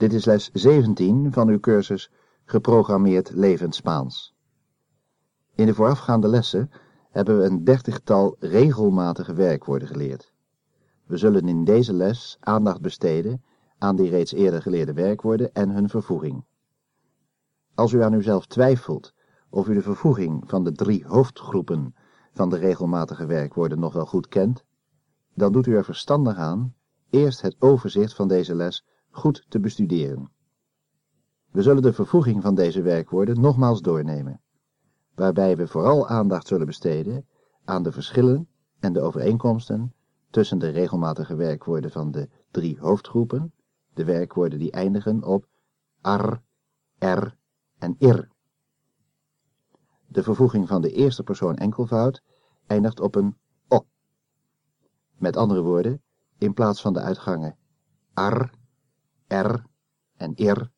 Dit is les 17 van uw cursus Geprogrammeerd Levend Spaans. In de voorafgaande lessen hebben we een dertigtal regelmatige werkwoorden geleerd. We zullen in deze les aandacht besteden aan die reeds eerder geleerde werkwoorden en hun vervoeging. Als u aan uzelf twijfelt of u de vervoeging van de drie hoofdgroepen van de regelmatige werkwoorden nog wel goed kent, dan doet u er verstandig aan eerst het overzicht van deze les goed te bestuderen. We zullen de vervoeging van deze werkwoorden nogmaals doornemen, waarbij we vooral aandacht zullen besteden aan de verschillen en de overeenkomsten tussen de regelmatige werkwoorden van de drie hoofdgroepen, de werkwoorden die eindigen op ar, er en ir. De vervoeging van de eerste persoon enkelvoud eindigt op een o. Met andere woorden, in plaats van de uitgangen ar, er en ir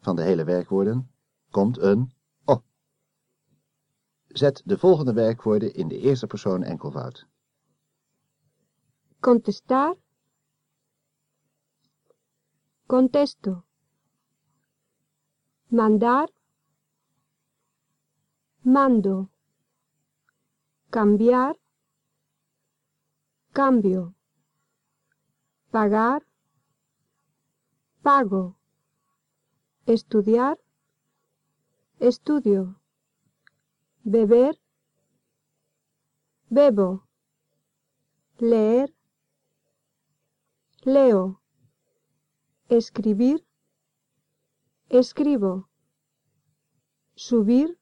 van de hele werkwoorden, komt een o. Zet de volgende werkwoorden in de eerste persoon enkelvoud. Contestar. Contesto. Mandar. Mando. Cambiar. Cambio. Pagar. Pago. Estudiar. Estudio. Beber. Bebo. Leer. Leo. Escribir. Escribo. Subir.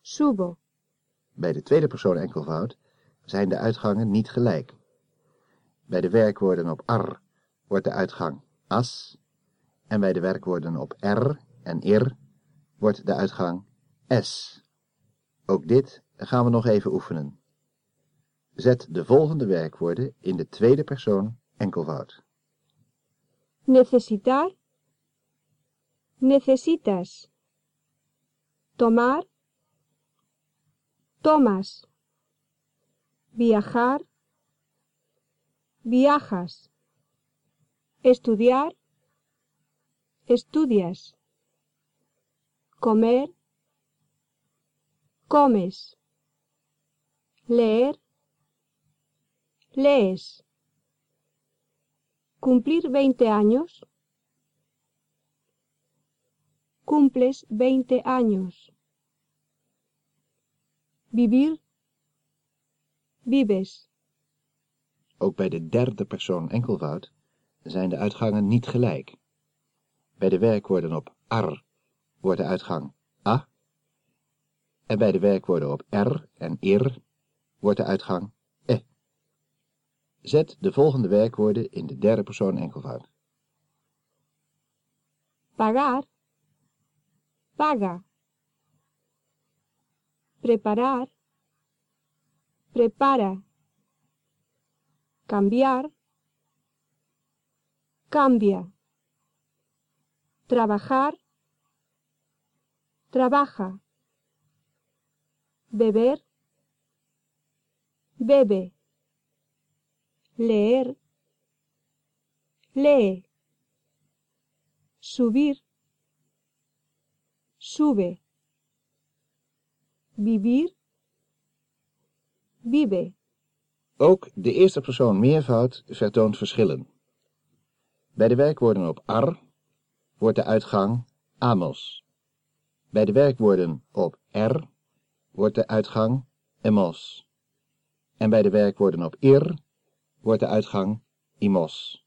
Subo. Bij de tweede persoon enkelvoud zijn de uitgangen niet gelijk. Bij de werkwoorden op ar wordt de uitgang as en bij de werkwoorden op er en ir wordt de uitgang s. Ook dit gaan we nog even oefenen. Zet de volgende werkwoorden in de tweede persoon enkelvoud. Necesitar. Necesitas. Tomar. Tomas. Viajar. Viajas. Estudiar. Estudias. Comer. Comes. Leer. Lees. Cumplir 20 años. Cumples 20 años. Vivir. Vives. Ook bij de derde persoon enkelvoud zijn de uitgangen niet gelijk. Bij de werkwoorden op ar wordt de uitgang a en bij de werkwoorden op er en ir wordt de uitgang e. Zet de volgende werkwoorden in de derde persoon enkelvoud. Pagar. Paga. Preparar. Prepara. Cambiar. Cambia. Trabajar. Trabaja. Beber. Bebe. Leer. Lee. Subir. Sube. Vivir. Vive. Ook de eerste persoon meervoud vertoont verschillen. Bij de werkwoorden op ar wordt de uitgang amos. Bij de werkwoorden op er wordt de uitgang emos. En bij de werkwoorden op ir wordt de uitgang imos.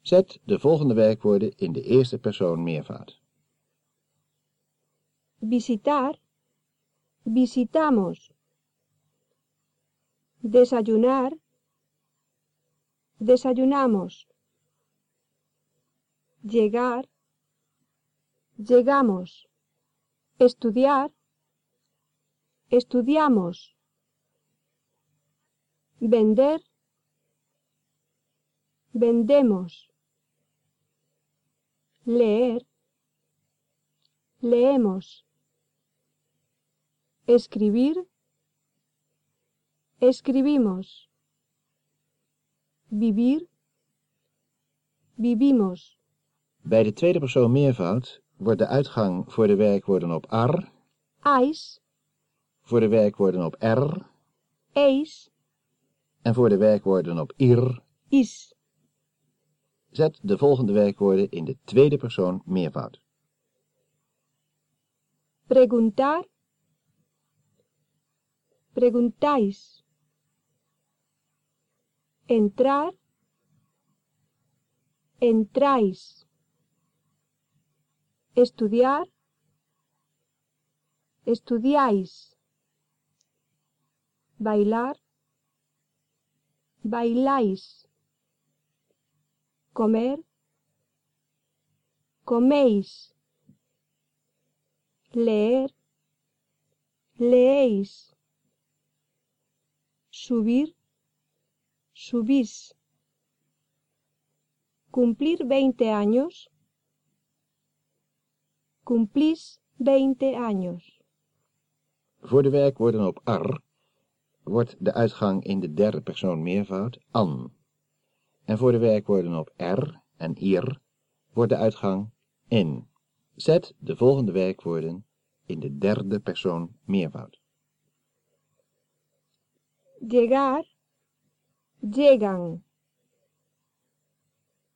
Zet de volgende werkwoorden in de eerste persoon meervoud. Visitar. Visitamos. Desayunar. Desayunamos. Llegar. Llegamos. Estudiar. Estudiamos. Vender. Vendemos. Leer. Leemos. Escribir. Escribimos. Vivir. Vivimos. Bij de tweede persoon meervoud wordt de uitgang voor de werkwoorden op ar, ais, voor de werkwoorden op er eis, en voor de werkwoorden op ir. is. Zet de volgende werkwoorden in de tweede persoon meervoud. Preguntar. Preguntáis. Entrar. Entráis. Estudiar. Estudiáis. Bailar. Bailáis. Comer. Coméis leer, leéis, subir, subís, cumplir veinte años, cumplís veinte años. Voor de werkwoorden op ar wordt de uitgang in de derde persoon meervoud an. En voor de werkwoorden op er en ir wordt de uitgang in. Zet de volgende werkwoorden in de derde persoon meervoud. Llegar, llegan.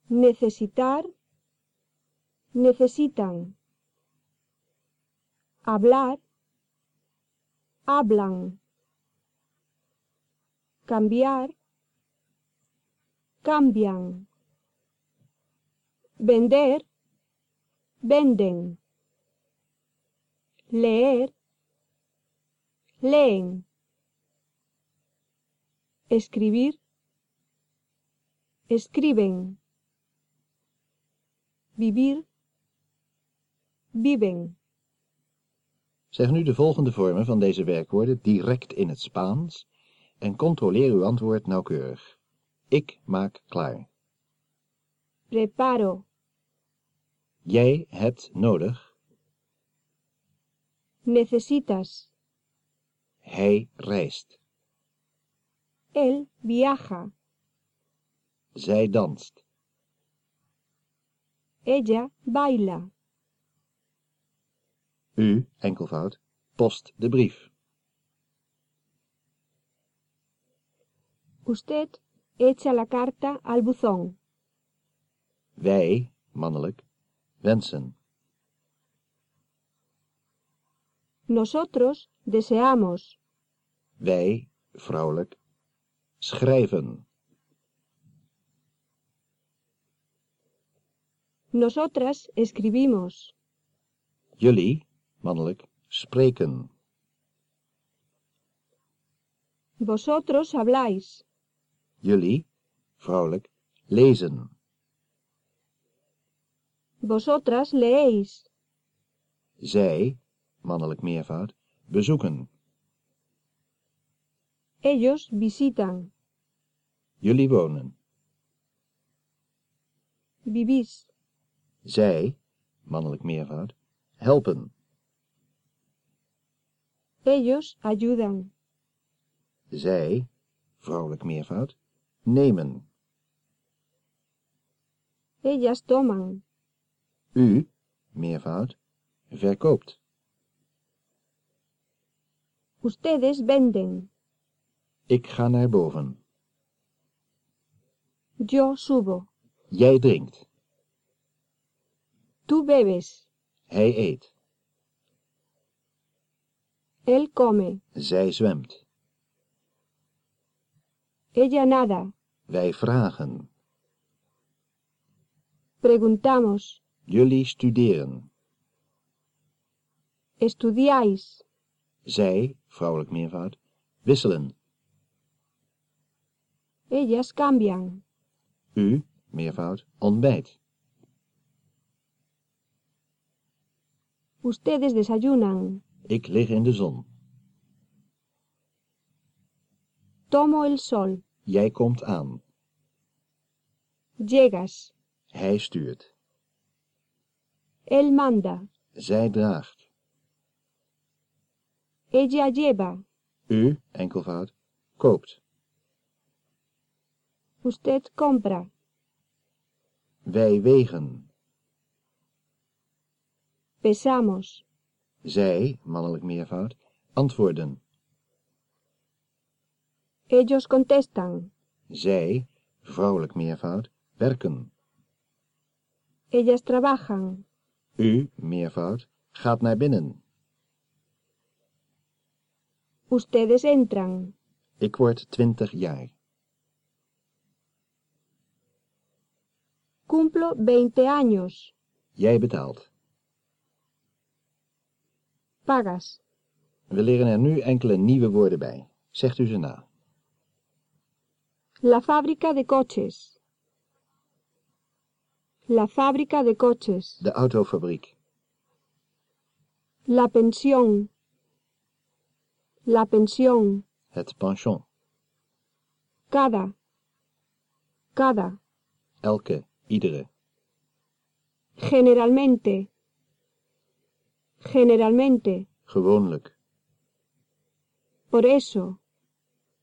Necesitar, necesitan. Hablar, hablan. Cambiar, cambian. Vender, venden. Leer, leen. Escribir, escriben. Vivir, viven. Zeg nu de volgende vormen van deze werkwoorden direct in het Spaans en controleer uw antwoord nauwkeurig. Ik maak klaar. Preparo, Jij hebt nodig. necesitas. Hij reist. Él viaja. Zij danst. Ella baila. U, enkelvoud, post de brief. Usted echa la carta al buzón. Wij, mannelijk, wensen. Nosotros deseamos. Wij, vrouwelijk, schrijven. Nosotras escribimos. Jullie, mannelijk, spreken. Vosotros habláis. Jullie, vrouwelijk, lezen. Vosotras leéis. Zij, mannelijk meervoud, bezoeken. Ellos visitan. Jullie wonen. Vivís. Zij, mannelijk meervoud, helpen. Ellos ayudan. Zij, vrouwelijk meervoud, nemen. Ellas toman. U, meervoud, verkoopt. Ustedes venden. Ik ga naar boven. Yo subo. Jij drinkt. Tú bebes. Hij eet. Él come. Zij zwemt. Ella nada. Wij vragen. Preguntamos. Jullie studeren. Estudiáis. Zij, vrouwelijk meervoud, wisselen. Ellas cambian. U, meervoud, ontbijt. Ustedes desayunan. Ik lig in de zon. Tomo el sol. Jij komt aan. Llegas. Hij stuurt. Él manda. Zij draagt. Ella lleva. U, enkelvoud, koopt. Usted compra. Wij wegen. Pesamos. Zij, mannelijk meervoud, antwoorden. Ellos contestan. Zij, vrouwelijk meervoud, werken. Ellas trabajan. U, meervoud, gaat naar binnen. Ustedes entran. Ik word twintig jaar. Cumplo 20 años. Jij betaalt. Pagas. We leren er nu enkele nieuwe woorden bij. Zegt u ze na. La fábrica de coches. La fábrica de coches. De autofabriek. La pensión. La pensión. Het pension. Cada. Cada. Elke, iedere. Generalmente. Generalmente. Gewoonlijk. Por eso.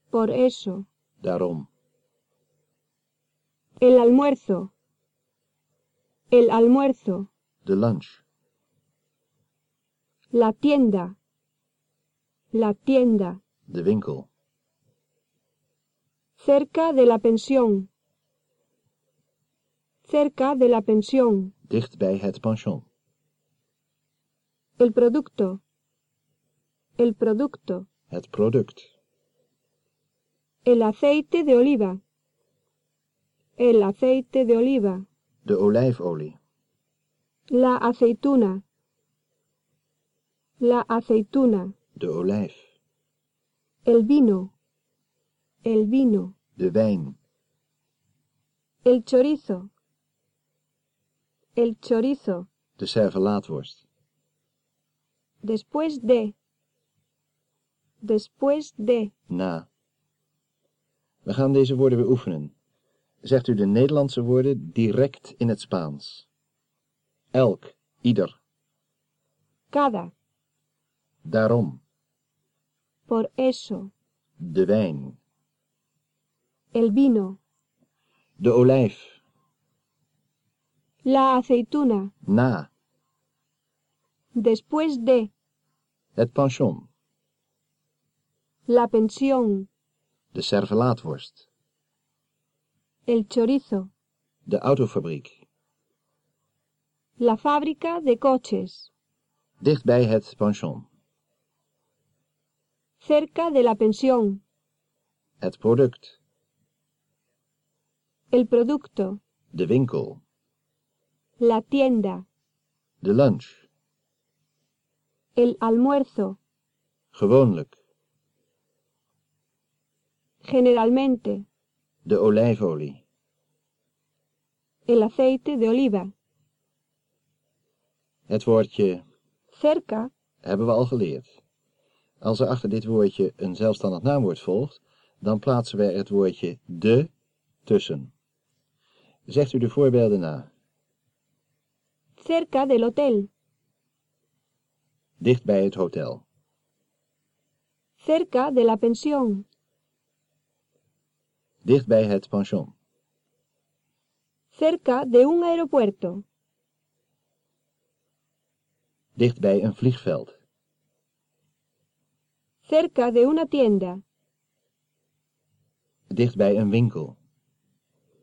Por eso. Daarom. El almuerzo. El almuerzo. De lunch. La tienda. La tienda. De winkel. Cerca de la pensión. Cerca de la pensión. Dicht bij het pension. El producto. El producto. Het product. El aceite de oliva. El aceite de oliva. De olijfolie. La aceituna. La aceituna. De olijf. El vino. El vino. De wijn. El chorizo. El chorizo. De servelaatworst. Después de. Después de. Na. We gaan deze woorden weer oefenen. Zegt u de Nederlandse woorden direct in het Spaans. Elk, ieder. Cada. Daarom. Por eso. De wijn. El vino. De olijf. La aceituna. Na. Después de. Het pension. La pensión. De servelaatworst. El chorizo. De autofabriek. La fábrica de coches. Dicht bij het pension. Cerca de la pensión. Het product. El producto. De winkel. La tienda. De lunch. El almuerzo. Gewoonlijk. Generalmente. De olijfolie. El aceite de oliva. Het woordje Cerca. hebben we al geleerd. Als er achter dit woordje een zelfstandig naamwoord volgt, dan plaatsen wij er het woordje de tussen. Zegt u de voorbeelden na. Cerca del hotel. Dicht bij het hotel. Cerca de la pensión. Dicht bij het pension. Cerca de un aeropuerto. Dicht bij een vliegveld. Cerca de una tienda. Dicht bij een winkel.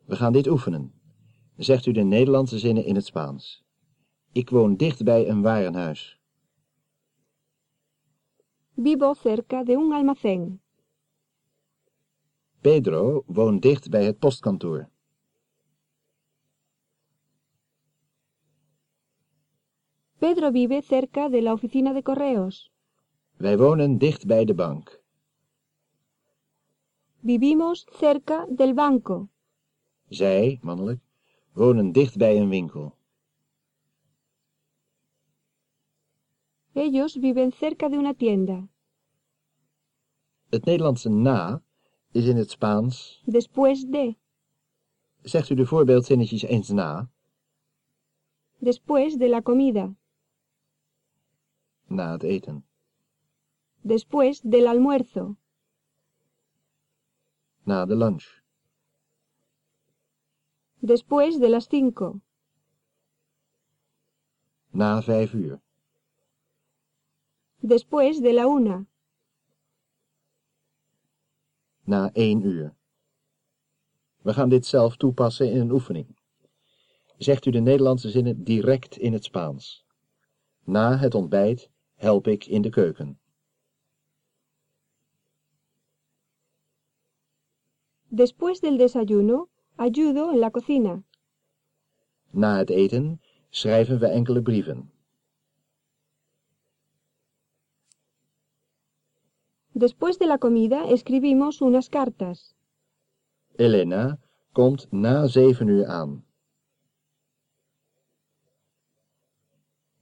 We gaan dit oefenen. Zegt u de Nederlandse zinnen in het Spaans. Ik woon dicht bij een warenhuis. Vivo cerca de un almacén. Pedro woont dicht bij het postkantoor. Pedro vive cerca de la oficina de correos. Wij wonen dicht bij de bank. Vivimos cerca del banco. Zij, mannelijk, wonen dicht bij een winkel. Ellos viven cerca de una tienda. Het Nederlandse na is in het Spaans. Después de. Zegt u de voorbeeldzinnetjes eens na. Después de la comida. Na het eten. Después del almuerzo. Na de lunch. Después de las cinco. Na vijf uur. Después de la una. Na één uur. We gaan dit zelf toepassen in een oefening. Zegt u de Nederlandse zinnen direct in het Spaans. Na het ontbijt help ik in de keuken. Después del desayuno, ayudo en la cocina. Na het eten schrijven we enkele brieven. Después de la comida, escribimos unas cartas. Elena komt na zeven uur aan.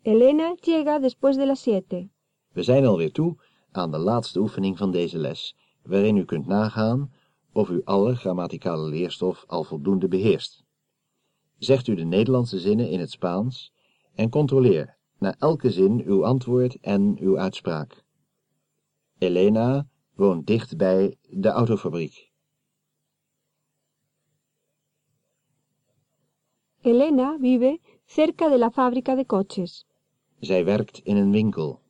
Elena llega después de las siete. We zijn alweer toe aan de laatste oefening van deze les, waarin u kunt nagaan of u alle grammaticale leerstof al voldoende beheerst. Zegt u de Nederlandse zinnen in het Spaans en controleer na elke zin uw antwoord en uw uitspraak. Elena woont dicht bij de autofabriek. Elena vive cerca de la fábrica de coches. Zij werkt in een winkel.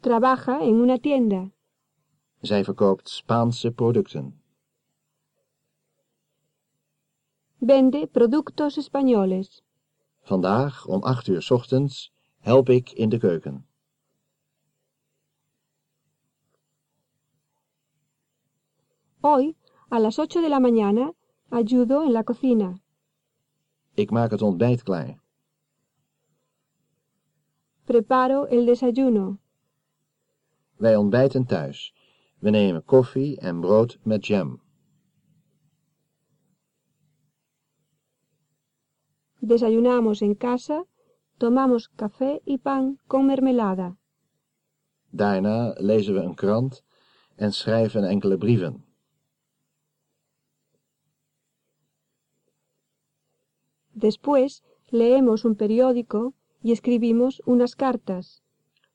Trabaja en una tienda. Zij verkoopt Spaanse producten. Vende productos españoles. Vandaag om acht uur 's ochtends help ik in de keuken. Hoy, a las ocho de la mañana, ayudo en la cocina. Ik maak het ontbijt klaar. Preparo el desayuno. Wij ontbijten thuis. We nemen koffie en brood met jam. Desayunamos en casa. Tomamos café y pan con mermelada. Daarna lezen we een krant en schrijven enkele brieven. Después, leemos un periódico y escribimos unas cartas.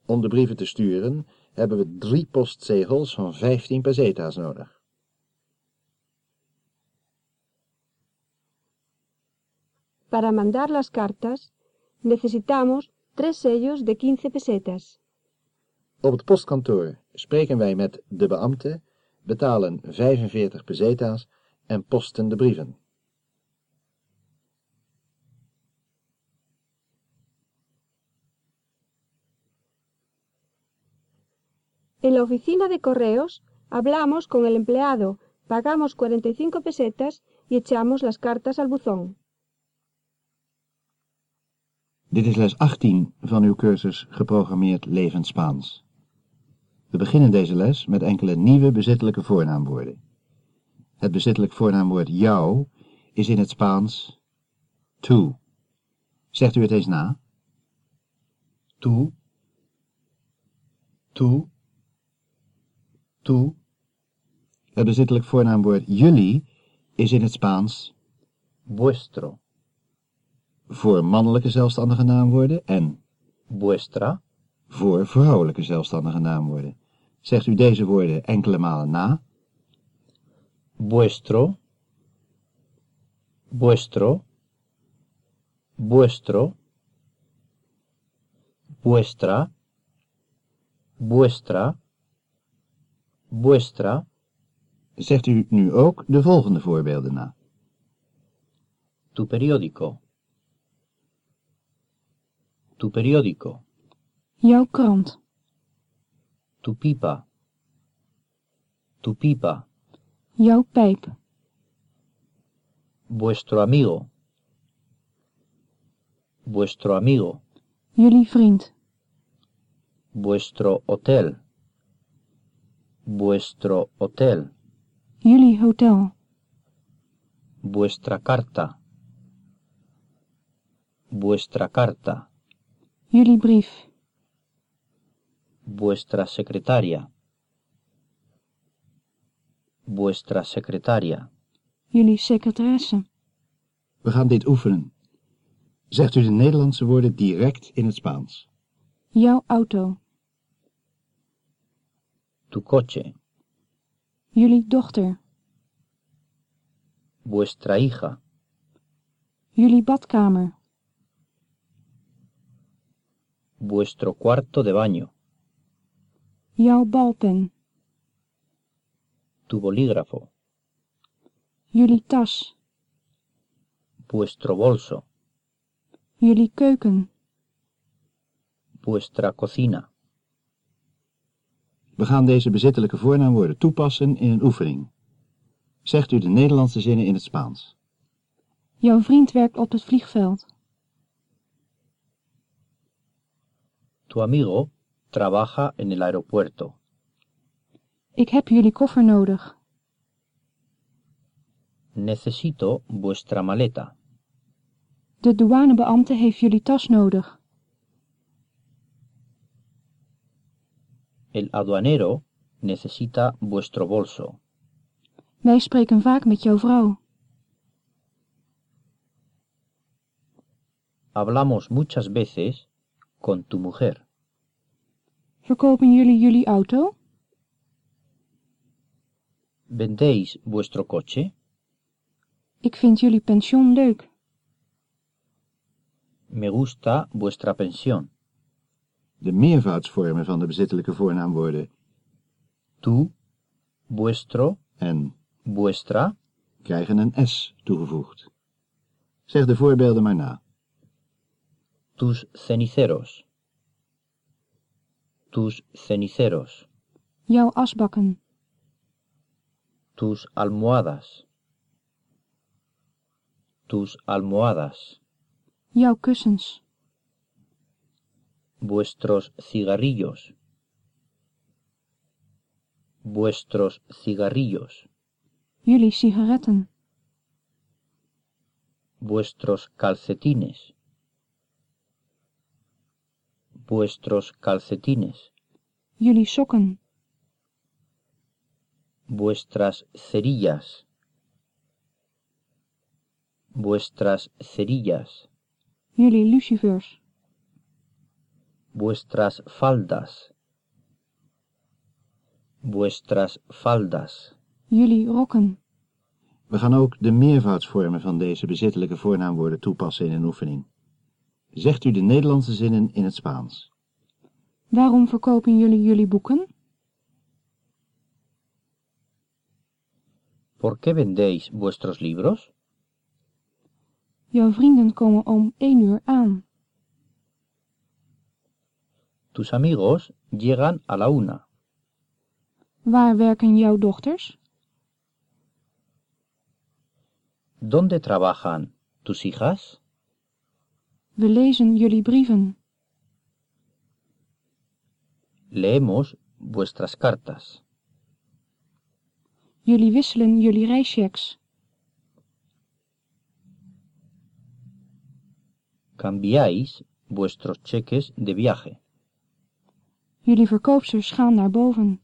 Om de brieven te sturen hebben we drie postzegels van 15 pesetas nodig. Para mandar las cartas, necesitamos tres sellos de 15 pesetas. Op het postkantoor spreken wij met de beambte, betalen 45 pesetas en posten de brieven. En la oficina de correos, hablamos con el empleado, pagamos 45 pesetas y echamos las cartas al buzón. Dit is les 18 van uw cursus Geprogrammeerd Levend Spaans. We beginnen deze les met enkele nieuwe bezittelijke voornaamwoorden. Het bezittelijk voornaamwoord jou is in het Spaans tú. Zegt u het eens na. Tú. Tú. Tú. Het bezittelijk voornaamwoord jullie is in het Spaans vuestro, voor mannelijke zelfstandige naamwoorden en vuestra, voor vrouwelijke zelfstandige naamwoorden. Zegt u deze woorden enkele malen na. vuestro, vuestro, vuestro, vuestra, vuestra, vuestra, Zegt u nu ook de volgende voorbeelden na. tu periódico, tu periódico, Jouw krant. tu pipa, tu pipa, Jouw pijp. vuestro amigo, vuestro amigo, Jullie vriend. vuestro hotel, vuestro hotel, Jullie hotel. vuestra carta, vuestra carta, Jullie brief. vuestra secretaria, vuestra secretaria, Jullie secretaresse. We gaan dit oefenen. Zegt u de Nederlandse woorden direct in het Spaans. Jouw auto. Tu coche, Jullie dochter. vuestra hija, Jullie badkamer. Vuestro cuarto de baño. Jouw balpen. Tu bolígrafo. Jullie tas. Vuestro bolso. Jullie keuken. Vuestra cocina. We gaan deze bezittelijke voornaamwoorden toepassen in een oefening. Zegt u de Nederlandse zinnen in het Spaans. Jouw vriend werkt op het vliegveld. Tu amigo trabaja en el aeropuerto. Ik heb jullie koffer nodig. Necesito vuestra maleta. De douanebeambte heeft jullie tas nodig. El aduanero necesita vuestro bolso. Wij spreken vaak met jouw vrouw. Hablamos muchas veces con tu mujer. Verkopen jullie jullie auto? ¿Vendéis vuestro coche? Ik vind jullie pension leuk. Me gusta vuestra pensión. De meervoudsvormen van de bezittelijke voornaamwoorden Tu, vuestro, en vuestra, krijgen een S toegevoegd. Zeg de voorbeelden maar na. tus ceniceros. Tus ceniceros. Jouw asbakken. Tus almohadas. Tus almohadas. Jouw kussens. Vuestros cigarrillos. Vuestros cigarrillos. Jullie sigaretten. Vuestros calcetines. Vuestros calcetines. Jullie sokken. Vuestras cerillas. Vuestras cerillas. Jullie lucifers. Vuestras faldas. Vuestras faldas. Jullie rokken. We gaan ook de meervoudsvormen van deze bezittelijke voornaamwoorden toepassen in een oefening. Zegt u de Nederlandse zinnen in het Spaans. Waarom verkopen jullie jullie boeken? ¿Por qué vendéis vuestros libros? Jouw vrienden komen om één uur aan. Tus amigos llegan a la una. Waar werken jouw dochters? ¿Dónde trabajan tus hijas? We lezen jullie brieven. Leemos vuestras cartas. Jullie wisselen jullie reischecks. Cambiáis vuestros cheques de viaje. Jullie verkoopsters gaan naar boven.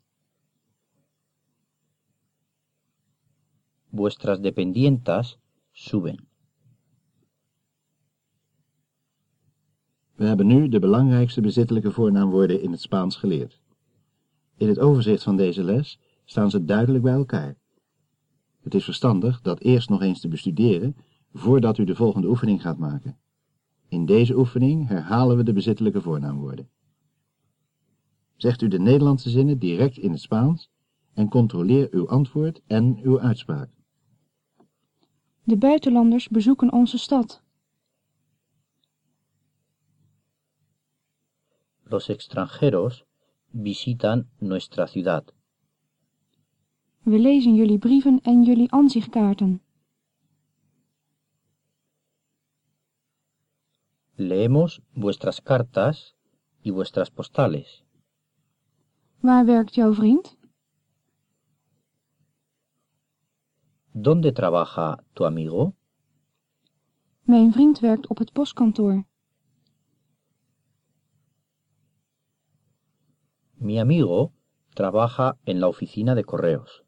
Vuestras dependientas suben. We hebben nu de belangrijkste bezittelijke voornaamwoorden in het Spaans geleerd. In het overzicht van deze les staan ze duidelijk bij elkaar. Het is verstandig dat eerst nog eens te bestuderen voordat u de volgende oefening gaat maken. In deze oefening herhalen we de bezittelijke voornaamwoorden. Zegt u de Nederlandse zinnen direct in het Spaans en controleer uw antwoord en uw uitspraak. De buitenlanders bezoeken onze stad. Los extranjeros visitan nuestra ciudad. We lezen jullie brieven en jullie aanzichtkaarten. Leemos vuestras cartas y vuestras postales. Waar werkt jouw vriend? ¿Dónde trabaja tu amigo? Mijn vriend werkt op het postkantoor. Mi amigo trabaja en la oficina de correos.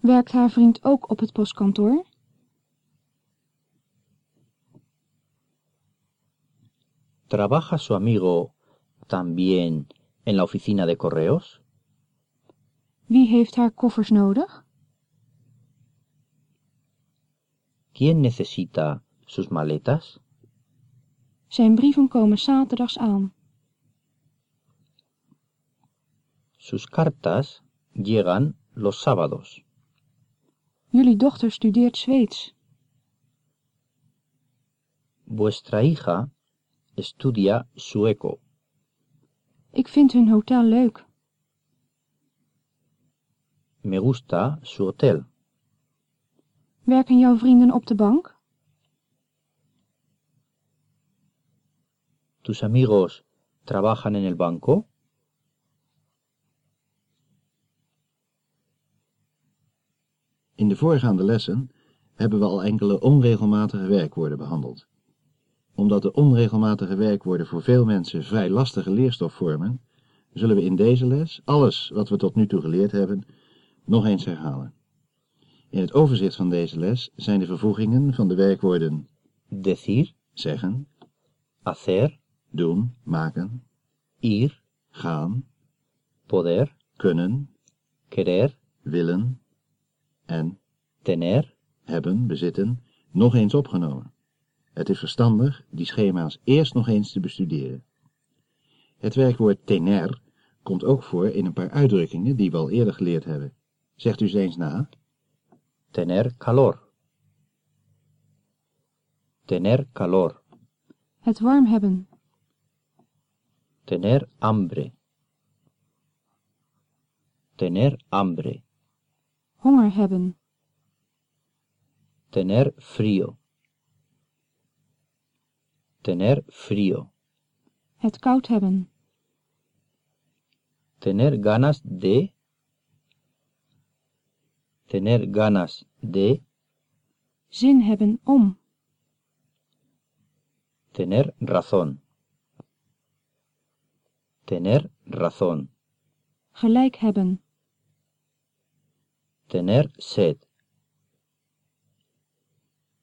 Werkt haar vriend ook op het postkantoor? ¿Trabaja su amigo también en la oficina de correos? Wie heeft haar koffers nodig? ¿Quién necesita sus maletas? Zijn brieven komen zaterdags aan. Sus cartas llegan los sábados. Jullie dochter studeert Zweeds. Vuestra hija estudia sueco. Ik vind hun hotel leuk. Me gusta su hotel. Werken jouw vrienden op de bank? ¿Tus amigos trabajan en el banco? In de voorgaande lessen hebben we al enkele onregelmatige werkwoorden behandeld. Omdat de onregelmatige werkwoorden voor veel mensen vrij lastige leerstof vormen, zullen we in deze les alles wat we tot nu toe geleerd hebben nog eens herhalen. In het overzicht van deze les zijn de vervoegingen van de werkwoorden Decir, zeggen, hacer, doen, maken, ir, gaan, poder, kunnen, querer, willen en tener, hebben, bezitten, nog eens opgenomen. Het is verstandig die schema's eerst nog eens te bestuderen. Het werkwoord tener komt ook voor in een paar uitdrukkingen die we al eerder geleerd hebben. Zegt u ze eens na. tener calor. Tener calor, Het warm hebben. tener hambre. Tener hambre, Honger hebben. tener frío. Tener frío, Het koud hebben. tener ganas de. Tener ganas de. Zin hebben om. Tener razón. Tener razón. Gelijk hebben. Tener sed.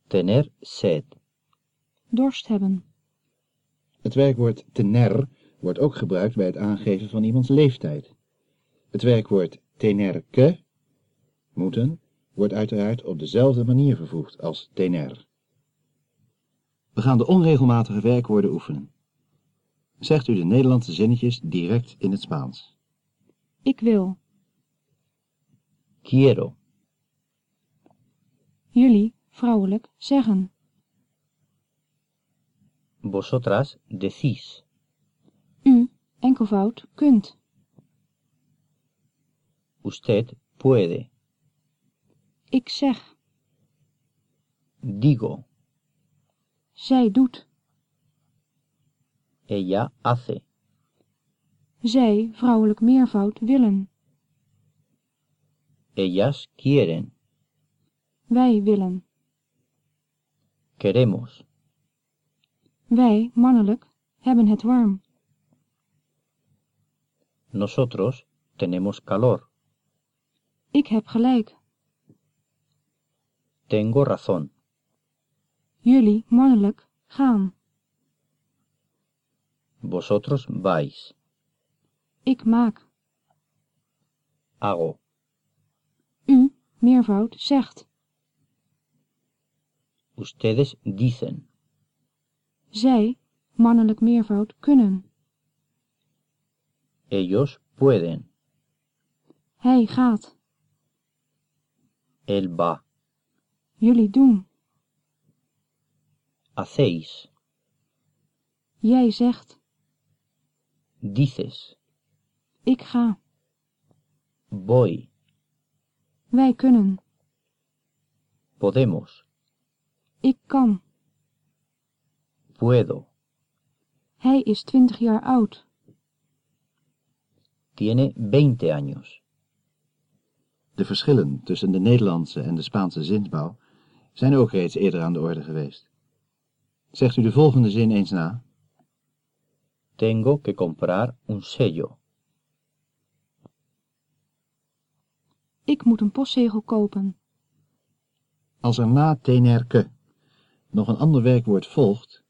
Tener sed. Dorst hebben. Het werkwoord tener wordt ook gebruikt bij het aangeven van iemands leeftijd. Het werkwoord tenerke, moeten, wordt uiteraard op dezelfde manier vervoegd als tener. We gaan de onregelmatige werkwoorden oefenen. Zegt u de Nederlandse zinnetjes direct in het Spaans. Ik wil. Quiero. Jullie, vrouwelijk, zeggen. Vosotras decís. U, enkelvoud, kunt. Usted puede. Ik zeg. Digo. Zij doet. Ella hace. Zij, vrouwelijk meervoud, willen. Ellas quieren. Wij willen. Queremos. Wij, mannelijk, hebben het warm. Nosotros tenemos calor. Ik heb gelijk. Tengo razón. Jullie, mannelijk, gaan. Vosotros vais. Ik maak. Hago. U, meervoud, zegt. Ustedes dicen. Zij, mannelijk meervoud, kunnen. Ellos pueden. Hij gaat. Él va. Jullie doen. Hacéis. Jij zegt. Dices. Ik ga. Voy. Wij kunnen. Podemos. Ik kan. Puedo. Hij is twintig jaar oud. Tiene 20 años. De verschillen tussen de Nederlandse en de Spaanse zinsbouw zijn ook reeds eerder aan de orde geweest. Zegt u de volgende zin eens na. Tengo que comprar un sello. Ik moet een postzegel kopen. Als er na tenerke nog een ander werkwoord volgt,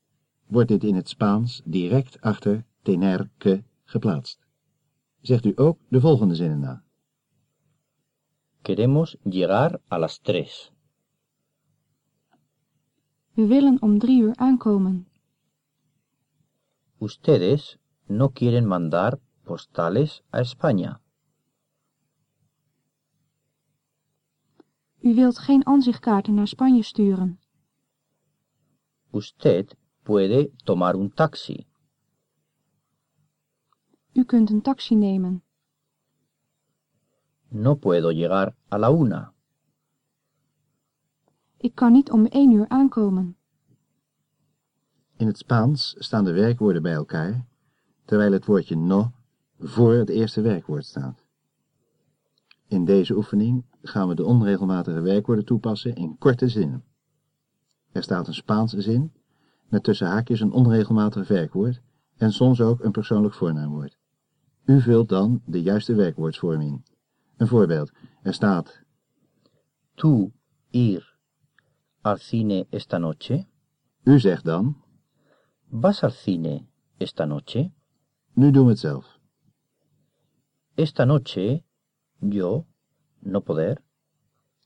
wordt dit in het Spaans direct achter tenerke geplaatst. Zegt u ook de volgende zinnen na. Queremos llegar a las tres. We willen om drie uur aankomen. Ustedes no quieren mandar postales a España. U wilt geen aanzichtkaarten naar Spanje sturen. Usted puede tomar un taxi. U kunt een taxi nemen. No puedo llegar a la una. Ik kan niet om één uur aankomen. In het Spaans staan de werkwoorden bij elkaar, terwijl het woordje no voor het eerste werkwoord staat. In deze oefening gaan we de onregelmatige werkwoorden toepassen in korte zinnen. Er staat een Spaanse zin, met tussen haakjes een onregelmatig werkwoord en soms ook een persoonlijk voornaamwoord. U vult dan de juiste werkwoordsvorm in. Een voorbeeld, er staat ¿Tú ir al cine esta noche? U zegt dan, ¿Vas al cine esta noche? nu doen we het zelf. Esta noche yo no poder,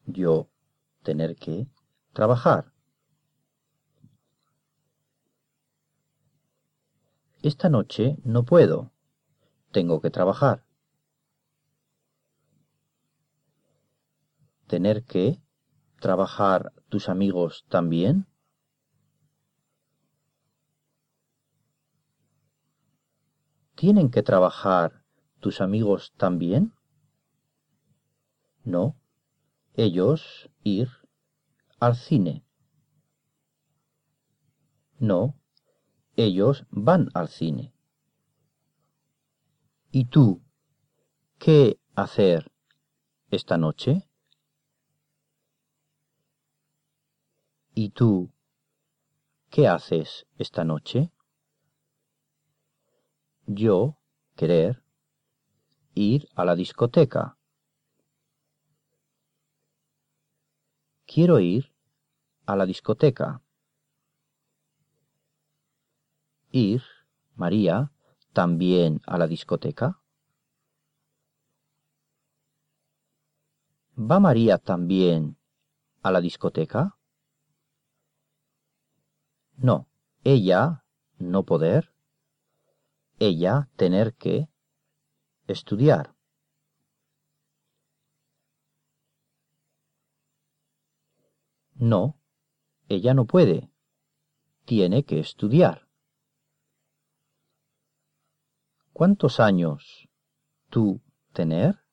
yo tener que trabajar. Esta noche no puedo, tengo que trabajar. Tener que trabajar tus amigos también. ¿Tienen que trabajar tus amigos también? No, ellos ir al cine. No, ellos van al cine. ¿Y tú qué hacer esta noche? ¿Y tú qué haces esta noche? Yo querer ir a la discoteca. Quiero ir a la discoteca. Ir, María, también a la discoteca. ¿Va María también a la discoteca? No, ella no poder, ella tener que estudiar. No, ella no puede, tiene que estudiar. ¿Cuántos años tú tener?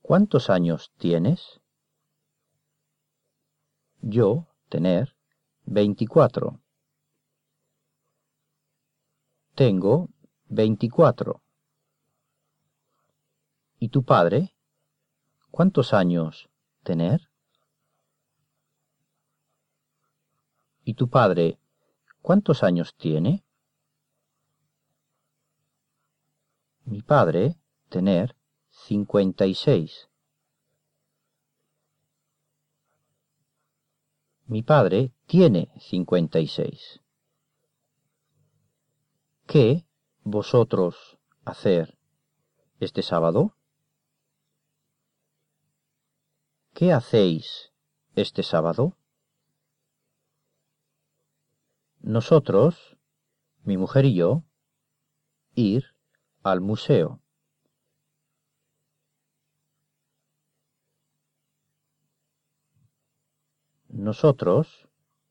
¿Cuántos años tienes? Yo tener veinticuatro. Tengo veinticuatro. ¿Y tu padre? ¿Cuántos años tener? ¿Y tu padre cuántos años tiene? Mi padre tener cincuenta y seis. Mi padre tiene cincuenta y seis. ¿Qué vosotros hacer este sábado? ¿Qué hacéis este sábado? Nosotros, mi mujer y yo, ir al museo. Nosotros,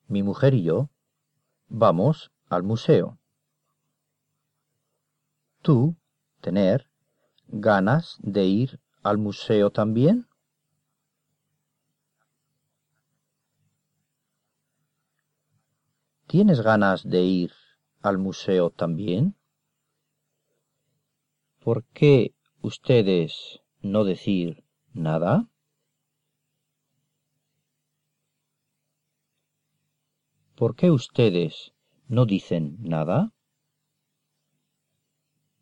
mi mujer y yo, vamos al museo. ¿Tú, tener, ganas de ir al museo también? ¿Tienes ganas de ir al museo también? ¿Por qué ustedes no decir nada? ¿Por qué ustedes no dicen nada?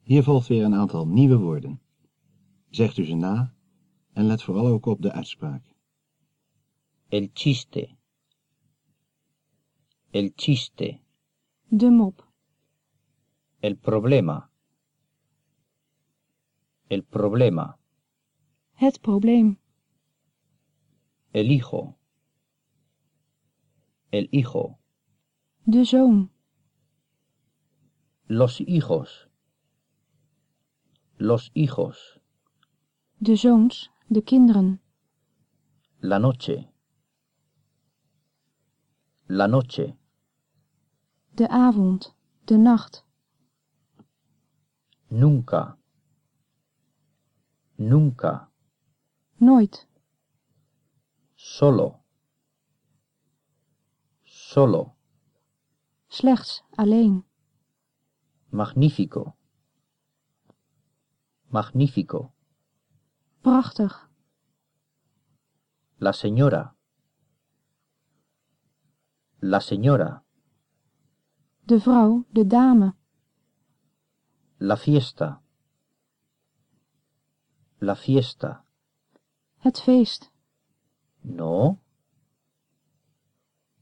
Hier volgt weer een aantal nieuwe woorden. Zegt u ze na en let vooral ook op de uitspraak. El chiste. El chiste. De mop. El problema. El problema. Het probleem. El hijo. El hijo. De zoon. Los hijos. Los hijos. De zoons, de kinderen. La noche. La noche. De avond, de nacht. Nunca. Nunca. Nooit. Solo. Solo. Slechts, alleen. Magnífico. Magnífico. Prachtig. La señora. La señora. De vrouw, de dame. La fiesta. La fiesta. Het feest. No.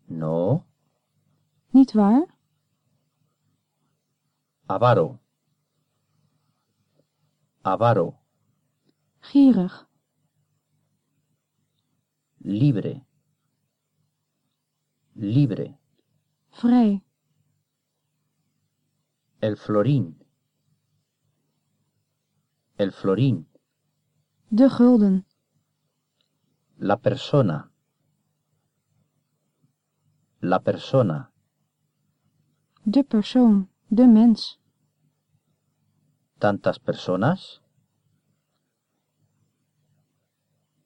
No. Niet waar? Avaro. Avaro. Gierig. Libre. Libre. Vrij. El florín. El florín. De gulden. La persona. La persona. De persoon. De mens. Tantas personas.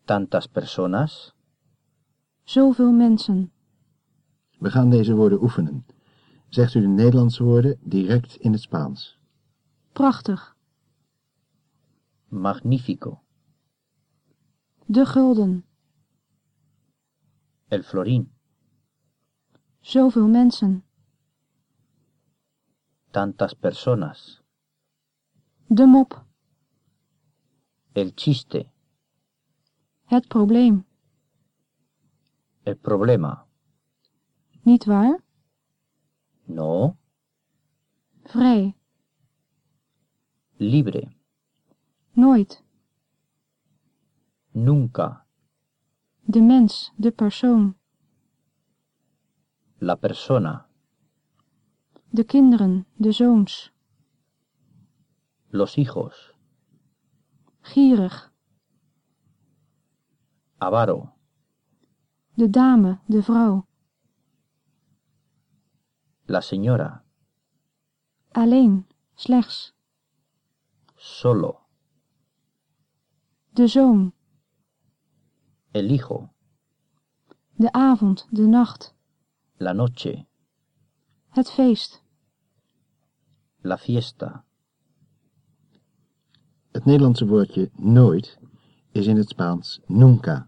Tantas personas. Zoveel mensen. We gaan deze woorden oefenen. Zegt u de Nederlandse woorden direct in het Spaans. Prachtig. Magnífico. De gulden. El florín. Zoveel mensen. Tantas personas. De mop. El chiste. Het probleem. El problema. Niet waar? No. Vrij. Libre. Nooit. Nunca. De mens. De persoon. La persona. De kinderen. De zoons. Los hijos. Gierig. Avaro. De dame. De vrouw. La señora. Alleen. Slechts. Solo. De zoon. El hijo. De avond. De nacht. La noche. Het feest. La fiesta. Het Nederlandse woordje nooit is in het Spaans nunca.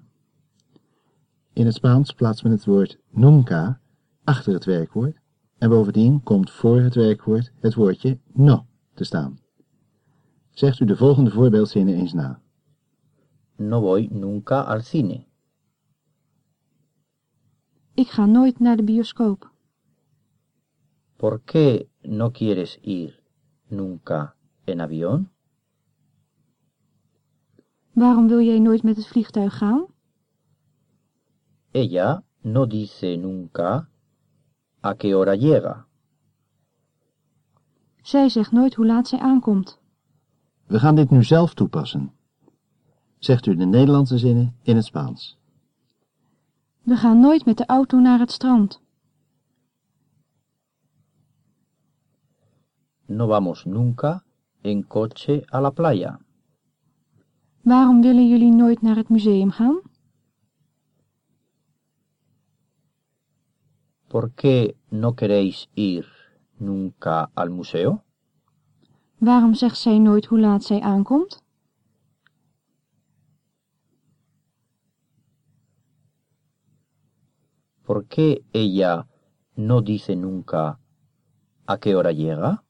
In het Spaans plaatst men het woord nunca achter het werkwoord en bovendien komt voor het werkwoord het woordje no te staan. Zegt u de volgende voorbeeldzinnen eens na. No voy nunca al cine. Ik ga nooit naar de bioscoop. ¿Por qué no quieres ir nunca en avión? Waarom wil jij nooit met het vliegtuig gaan? Ella no dice nunca a qué hora llega. Zij zegt nooit hoe laat zij aankomt. We gaan dit nu zelf toepassen. Zegt u de Nederlandse zinnen in het Spaans. We gaan nooit met de auto naar het strand. No vamos nunca en coche a la playa. Waarom willen jullie nooit naar het museum gaan? ¿Por qué no queréis ir nunca al museo? Waarom zegt zij nooit hoe laat zij aankomt? ¿Por qué ella no dice nunca a qué hora llega?